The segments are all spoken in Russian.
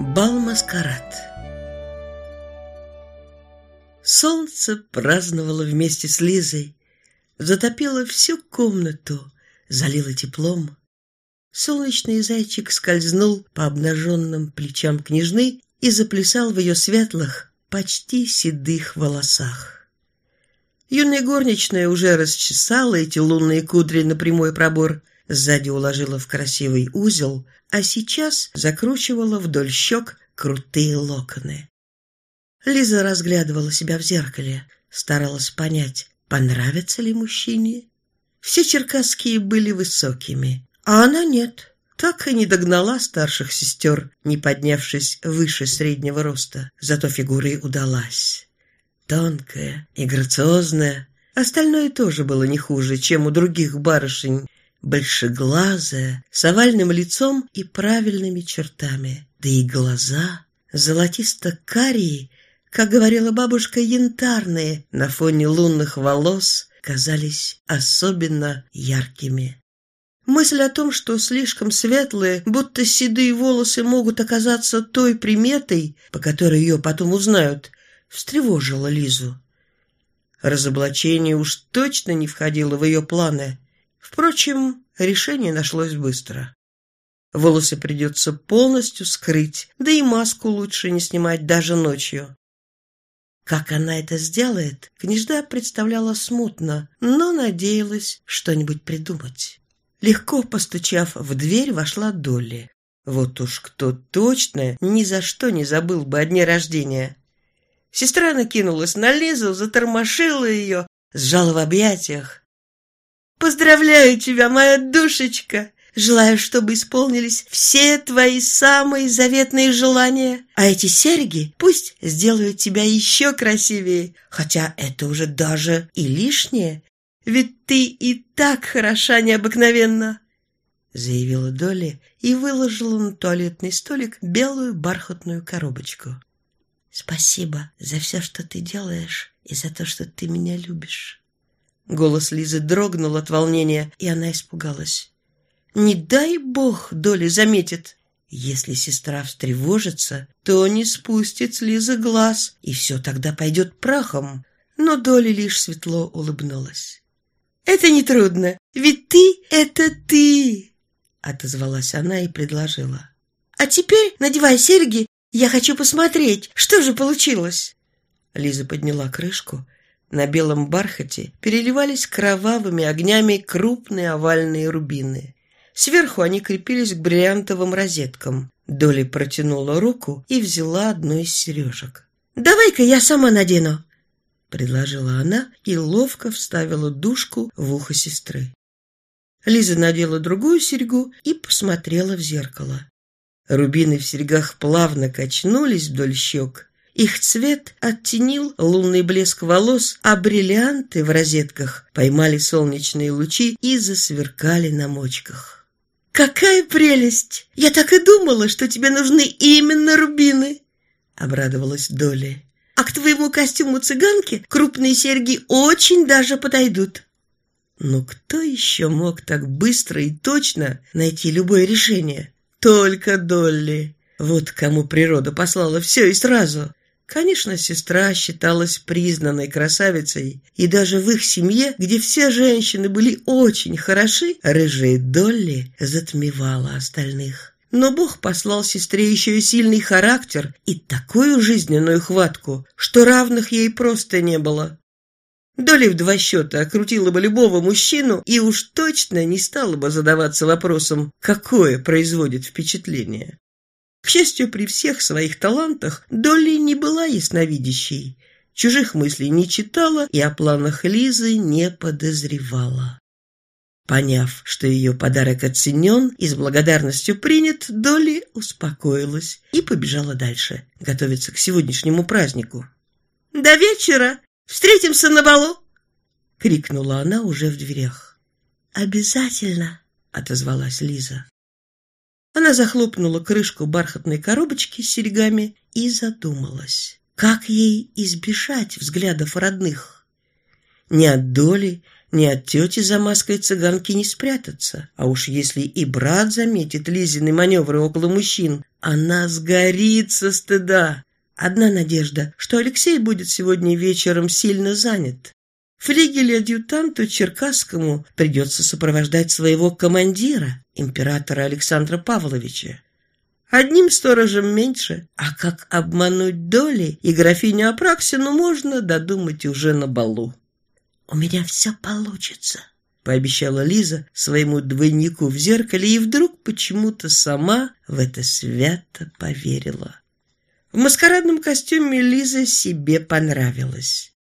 Бал-маскарад Солнце праздновало вместе с Лизой, затопило всю комнату, залило теплом. Солнечный зайчик скользнул по обнаженным плечам княжны и заплясал в ее светлых, почти седых волосах. Юная горничная уже расчесала эти лунные кудри на прямой пробор, сзади уложила в красивый узел, а сейчас закручивала вдоль щек крутые локоны. Лиза разглядывала себя в зеркале, старалась понять, понравится ли мужчине. Все черкасские были высокими, а она нет. Так и не догнала старших сестер, не поднявшись выше среднего роста, зато фигурой удалась. Тонкая и грациозная, остальное тоже было не хуже, чем у других барышень, большеглазая, с овальным лицом и правильными чертами, да и глаза золотисто-карие, как говорила бабушка, янтарные на фоне лунных волос казались особенно яркими. Мысль о том, что слишком светлые, будто седые волосы могут оказаться той приметой, по которой ее потом узнают, встревожила Лизу. Разоблачение уж точно не входило в ее планы. Впрочем, решение нашлось быстро. Волосы придется полностью скрыть, да и маску лучше не снимать даже ночью. Как она это сделает, княжда представляла смутно, но надеялась что-нибудь придумать. Легко постучав в дверь, вошла Долли. Вот уж кто точно ни за что не забыл бы о дне рождения. Сестра накинулась на Лизу, затормошила ее, сжала в объятиях. «Поздравляю тебя, моя душечка! Желаю, чтобы исполнились все твои самые заветные желания. А эти серьги пусть сделают тебя еще красивее, хотя это уже даже и лишнее, ведь ты и так хороша необыкновенно!» Заявила Долли и выложила на туалетный столик белую бархатную коробочку. «Спасибо за все, что ты делаешь, и за то, что ты меня любишь». Голос Лизы дрогнул от волнения, и она испугалась. Не дай бог Доли заметит. Если сестра встревожится, то не спустит с Лизы глаз, и все тогда пойдет прахом. Но Доли лишь светло улыбнулась. «Это нетрудно, ведь ты — это ты!» Отозвалась она и предложила. «А теперь надевай серьги, я хочу посмотреть, что же получилось!» Лиза подняла крышку. На белом бархате переливались кровавыми огнями крупные овальные рубины. Сверху они крепились к бриллиантовым розеткам. Доли протянула руку и взяла одну из сережек. «Давай-ка я сама надену!» предложила она и ловко вставила дужку в ухо сестры. Лиза надела другую серьгу и посмотрела в зеркало. Рубины в серьгах плавно качнулись вдоль щек. Их цвет оттенил лунный блеск волос, а бриллианты в розетках поймали солнечные лучи и засверкали на мочках. «Какая прелесть! Я так и думала, что тебе нужны именно рубины!» — обрадовалась Долли. «А к твоему костюму цыганки крупные серьги очень даже подойдут». Но кто еще мог так быстро и точно найти любое решение? Только Долли. Вот кому природа послала все и сразу. Конечно, сестра считалась признанной красавицей, и даже в их семье, где все женщины были очень хороши, рыжая Долли затмевала остальных. Но Бог послал сестре еще и сильный характер и такую жизненную хватку, что равных ей просто не было. Долли в два счета окрутила бы любого мужчину и уж точно не стала бы задаваться вопросом, какое производит впечатление. К счастью, при всех своих талантах Долли не была ясновидящей, чужих мыслей не читала и о планах Лизы не подозревала. Поняв, что ее подарок оценен и с благодарностью принят, Долли успокоилась и побежала дальше, готовиться к сегодняшнему празднику. «До вечера! Встретимся на балу!» — крикнула она уже в дверях. «Обязательно!» — отозвалась Лиза. Она захлопнула крышку бархатной коробочки с серьгами и задумалась, как ей избежать взглядов родных. Ни от Доли, ни от тети за маской цыганки не спрятаться. А уж если и брат заметит Лизины маневры около мужчин, она сгорит со стыда. Одна надежда, что Алексей будет сегодня вечером сильно занят. Флигель-адъютанту Черкасскому придется сопровождать своего командира, императора Александра Павловича. Одним сторожем меньше, а как обмануть доли и графиню Апраксину можно додумать уже на балу. «У меня все получится», — пообещала Лиза своему двойнику в зеркале и вдруг почему-то сама в это свято поверила. В маскарадном костюме Лиза себе понравилась.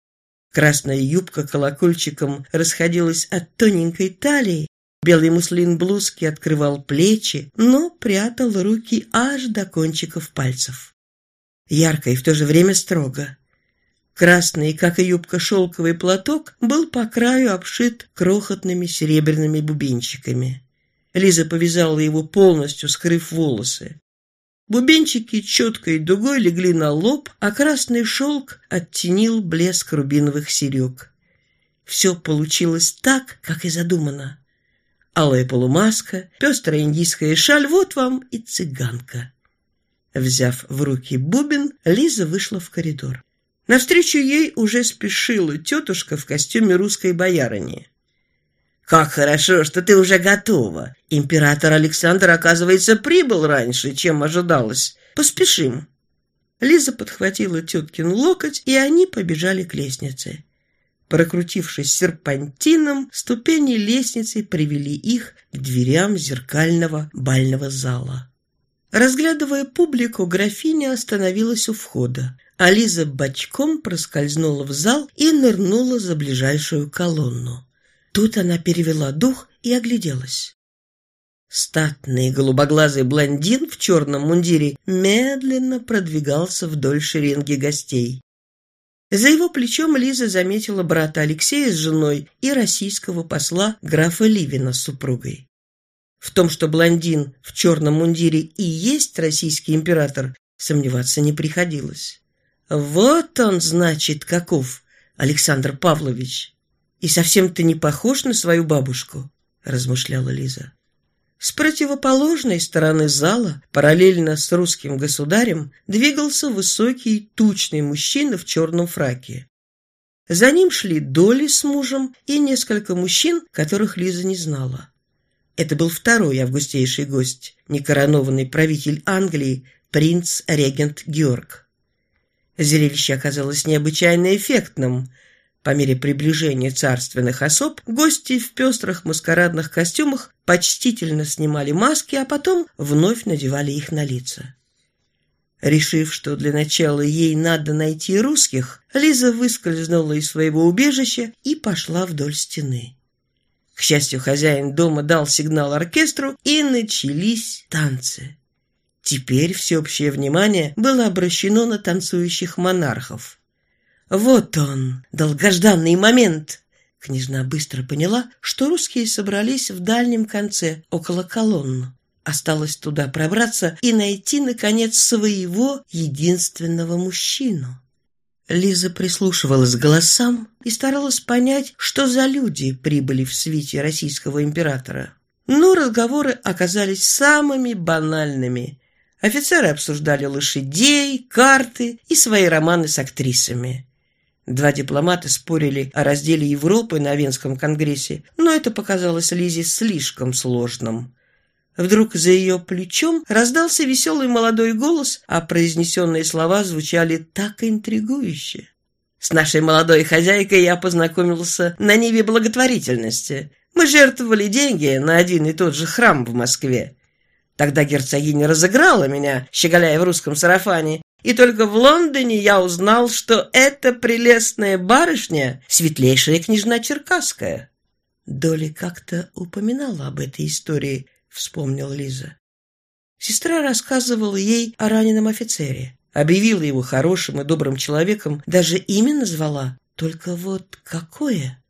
Красная юбка колокольчиком расходилась от тоненькой талии, Белый муслин блузки открывал плечи, но прятал руки аж до кончиков пальцев. Ярко и в то же время строго. Красный, как и юбка, шелковый платок был по краю обшит крохотными серебряными бубенчиками. Лиза повязала его полностью, скрыв волосы. Бубенчики четкой дугой легли на лоб, а красный шелк оттенил блеск рубиновых серег. Все получилось так, как и задумано. Алая полумаска, пестрая индийская шаль, вот вам и цыганка. Взяв в руки бубен, Лиза вышла в коридор. Навстречу ей уже спешила тетушка в костюме русской боярыни. «Как хорошо, что ты уже готова! Император Александр, оказывается, прибыл раньше, чем ожидалось. Поспешим!» Лиза подхватила теткин локоть, и они побежали к лестнице. Прокрутившись серпантином, ступени лестницы привели их к дверям зеркального бального зала. Разглядывая публику, графиня остановилась у входа, а Лиза бочком проскользнула в зал и нырнула за ближайшую колонну. Тут она перевела дух и огляделась. Статный голубоглазый блондин в черном мундире медленно продвигался вдоль шеренги гостей. За его плечом Лиза заметила брата Алексея с женой и российского посла графа Ливина с супругой. В том, что блондин в черном мундире и есть российский император, сомневаться не приходилось. Вот он, значит, каков, Александр Павлович. И совсем ты не похож на свою бабушку, размышляла Лиза. С противоположной стороны зала, параллельно с русским государем, двигался высокий, тучный мужчина в черном фраке. За ним шли Доли с мужем и несколько мужчин, которых Лиза не знала. Это был второй августейший гость, некоронованный правитель Англии, принц-регент Георг. Зрелище оказалось необычайно эффектным – по мере приближения царственных особ, гости в пестрых маскарадных костюмах почтительно снимали маски, а потом вновь надевали их на лица. Решив, что для начала ей надо найти русских, Лиза выскользнула из своего убежища и пошла вдоль стены. К счастью, хозяин дома дал сигнал оркестру, и начались танцы. Теперь всеобщее внимание было обращено на танцующих монархов. Вот он, долгожданный момент. Княжна быстро поняла, что русские собрались в дальнем конце, около колонн. Осталось туда пробраться и найти, наконец, своего единственного мужчину. Лиза прислушивалась к голосам и старалась понять, что за люди прибыли в свите российского императора. Но разговоры оказались самыми банальными. Офицеры обсуждали лошадей, карты и свои романы с актрисами. Два дипломата спорили о разделе Европы на Венском конгрессе, но это показалось Лизе слишком сложным. Вдруг за ее плечом раздался веселый молодой голос, а произнесенные слова звучали так интригующе. «С нашей молодой хозяйкой я познакомился на Ниве благотворительности. Мы жертвовали деньги на один и тот же храм в Москве. Тогда герцогиня разыграла меня, щеголяя в русском сарафане, и только в Лондоне я узнал, что эта прелестная барышня — светлейшая княжна Черкасская. Доли как-то упоминала об этой истории, вспомнил Лиза. Сестра рассказывала ей о раненом офицере, объявила его хорошим и добрым человеком, даже имя назвала. Только вот какое?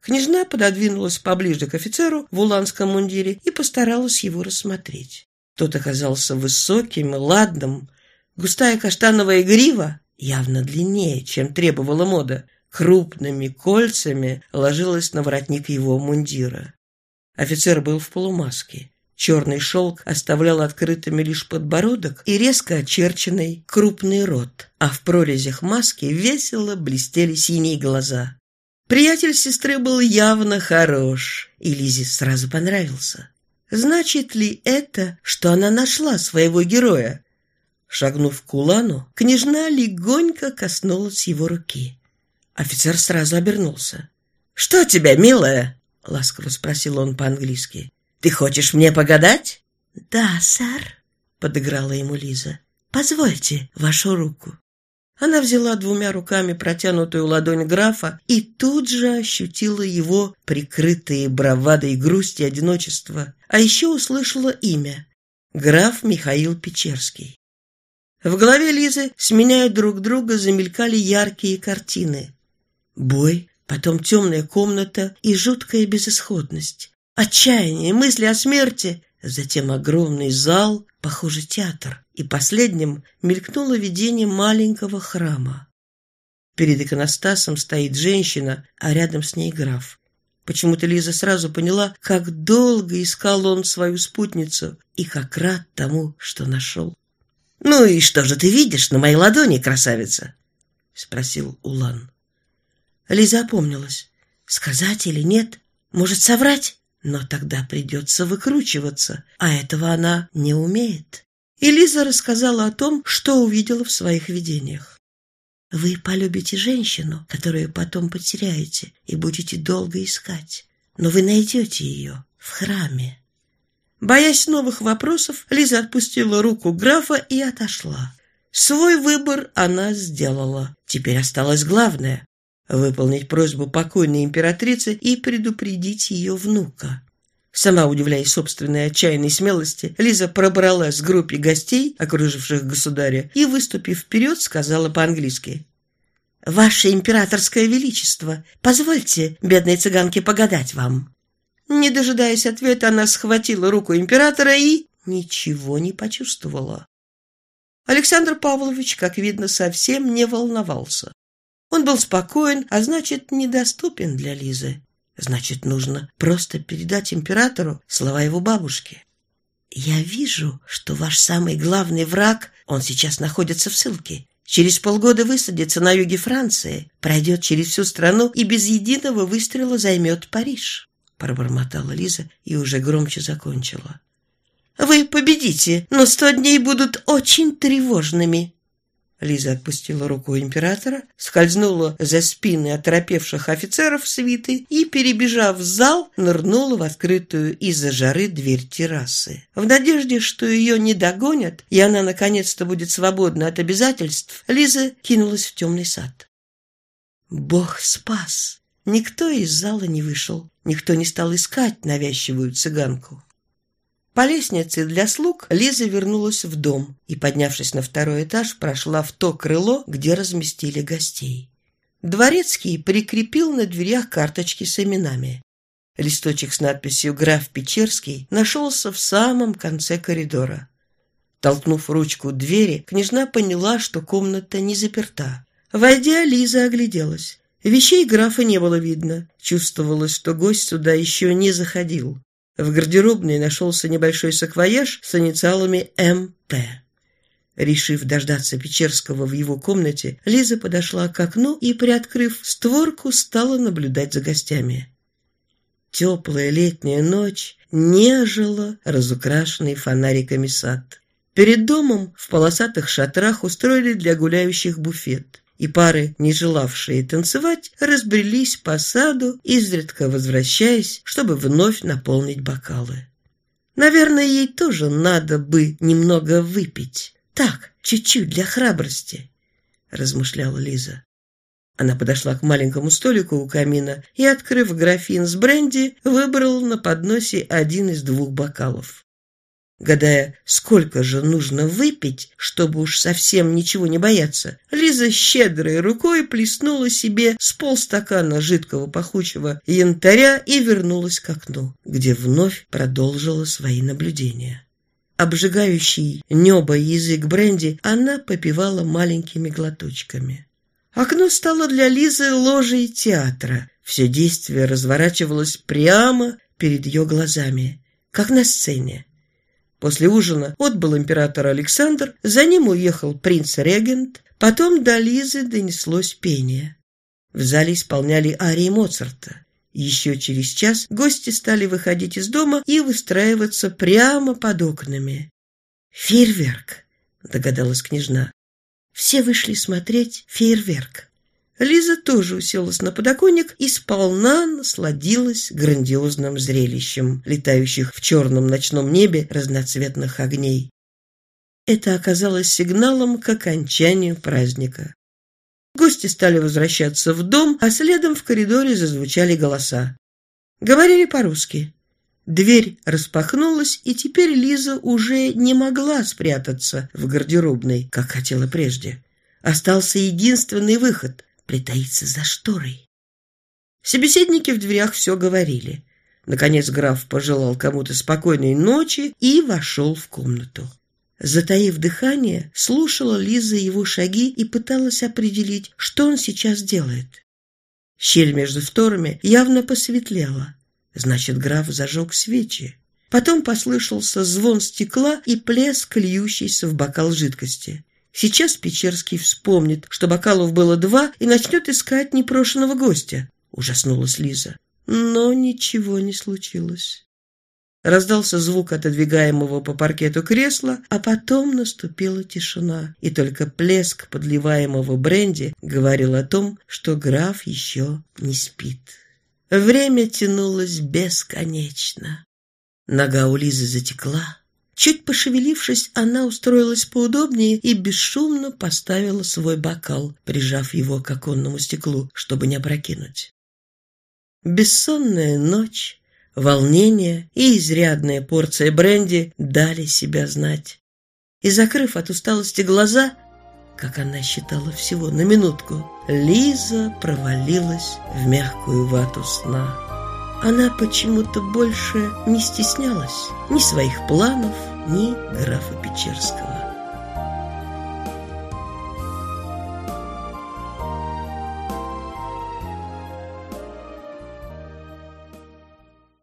Княжна пододвинулась поближе к офицеру в уланском мундире и постаралась его рассмотреть. Тот оказался высоким и ладным, Густая каштановая грива, явно длиннее, чем требовала мода, крупными кольцами ложилась на воротник его мундира. Офицер был в полумаске. Черный шелк оставлял открытыми лишь подбородок и резко очерченный крупный рот, а в прорезях маски весело блестели синие глаза. Приятель сестры был явно хорош, и Лизе сразу понравился. Значит ли это, что она нашла своего героя? Шагнув к Улану, княжна легонько коснулась его руки. Офицер сразу обернулся. «Что тебя, милая?» — ласково спросил он по-английски. «Ты хочешь мне погадать?» «Да, сэр», — подыграла ему Лиза. «Позвольте вашу руку». Она взяла двумя руками протянутую ладонь графа и тут же ощутила его прикрытые бравадой грусти одиночества, а еще услышала имя — граф Михаил Печерский. В голове Лизы, сменяя друг друга, замелькали яркие картины. Бой, потом темная комната и жуткая безысходность. Отчаяние, мысли о смерти, затем огромный зал, похоже, театр, и последним мелькнуло видение маленького храма. Перед иконостасом стоит женщина, а рядом с ней граф. Почему-то Лиза сразу поняла, как долго искал он свою спутницу и как рад тому, что нашел. «Ну и что же ты видишь на моей ладони, красавица?» — спросил Улан. Лиза опомнилась. Сказать или нет? Может, соврать? Но тогда придется выкручиваться, а этого она не умеет. И Лиза рассказала о том, что увидела в своих видениях. Вы полюбите женщину, которую потом потеряете и будете долго искать. Но вы найдете ее в храме. Боясь новых вопросов, Лиза отпустила руку графа и отошла. Свой выбор она сделала. Теперь осталось главное выполнить просьбу покойной императрицы и предупредить ее внука. Сама удивляясь собственной отчаянной смелости, Лиза пробралась к группе гостей, окруживших государя, и, выступив вперед, сказала по-английски. «Ваше императорское величество, позвольте бедной цыганке погадать вам». Не дожидаясь ответа, она схватила руку императора и ничего не почувствовала. Александр Павлович, как видно, совсем не волновался. Он был спокоен, а значит, недоступен для Лизы. Значит, нужно просто передать императору слова его бабушки. «Я вижу, что ваш самый главный враг, он сейчас находится в ссылке. Через полгода высадится на юге Франции, пройдет через всю страну и без единого выстрела займет Париж», пробормотала Лиза и уже громче закончила. «Вы победите, но сто дней будут очень тревожными». Лиза отпустила руку императора, скользнула за спины оторопевших офицеров свиты и, перебежав в зал, нырнула в открытую из-за жары дверь террасы. В надежде, что ее не догонят, и она наконец-то будет свободна от обязательств, Лиза кинулась в темный сад. Бог спас! Никто из зала не вышел, никто не стал искать навязчивую цыганку. По лестнице для слуг Лиза вернулась в дом и, поднявшись на второй этаж, прошла в то крыло, где разместили гостей. Дворецкий прикрепил на дверях карточки с именами. Листочек с надписью «Граф Печерский» нашелся в самом конце коридора. Толкнув ручку двери, княжна поняла, что комната не заперта. Войдя, Лиза огляделась. Вещей графа не было видно. Чувствовалось, что гость сюда еще не заходил. В гардеробной нашелся небольшой саквояж с инициалами МП. Решив дождаться Печерского в его комнате, Лиза подошла к окну и, приоткрыв створку, стала наблюдать за гостями. Теплая летняя ночь нежила разукрашенный фонариками сад. Перед домом в полосатых шатрах устроили для гуляющих буфет и пары, не желавшие танцевать, разбрелись по саду, изредка возвращаясь, чтобы вновь наполнить бокалы. Наверное, ей тоже надо бы немного выпить. Так, чуть-чуть для храбрости, размышляла Лиза. Она подошла к маленькому столику у камина и, открыв графин с бренди, выбрала на подносе один из двух бокалов гадая, сколько же нужно выпить, чтобы уж совсем ничего не бояться, Лиза щедрой рукой плеснула себе с полстакана жидкого пахучего янтаря и вернулась к окну, где вновь продолжила свои наблюдения. Обжигающий небо язык бренди она попивала маленькими глоточками. Окно стало для Лизы ложей театра. Все действие разворачивалось прямо перед ее глазами, как на сцене. После ужина отбыл император Александр, за ним уехал принц-регент, потом до Лизы донеслось пение. В зале исполняли арии Моцарта. Еще через час гости стали выходить из дома и выстраиваться прямо под окнами. «Фейерверк», — догадалась княжна. Все вышли смотреть фейерверк. Лиза тоже уселась на подоконник и сполна насладилась грандиозным зрелищем летающих в черном ночном небе разноцветных огней. Это оказалось сигналом к окончанию праздника. Гости стали возвращаться в дом, а следом в коридоре зазвучали голоса. Говорили по-русски. Дверь распахнулась, и теперь Лиза уже не могла спрятаться в гардеробной, как хотела прежде. Остался единственный выход — притаиться за шторой. Собеседники в дверях все говорили. Наконец граф пожелал кому-то спокойной ночи и вошел в комнату. Затаив дыхание, слушала Лиза его шаги и пыталась определить, что он сейчас делает. Щель между шторами явно посветлела. Значит, граф зажег свечи. Потом послышался звон стекла и плеск, льющийся в бокал жидкости. Сейчас Печерский вспомнит, что бокалов было два, и начнет искать непрошенного гостя. Ужаснулась Лиза. Но ничего не случилось. Раздался звук отодвигаемого по паркету кресла, а потом наступила тишина, и только плеск подливаемого бренди говорил о том, что граф еще не спит. Время тянулось бесконечно. Нога у Лизы затекла. Чуть пошевелившись, она устроилась поудобнее и бесшумно поставила свой бокал, прижав его к оконному стеклу, чтобы не опрокинуть. Бессонная ночь Волнение и изрядная порция бренди дали себя знать. И, закрыв от усталости глаза, как она считала всего на минутку, Лиза провалилась в мягкую вату сна. Она почему-то больше не стеснялась ни своих планов, ни графа Печерского.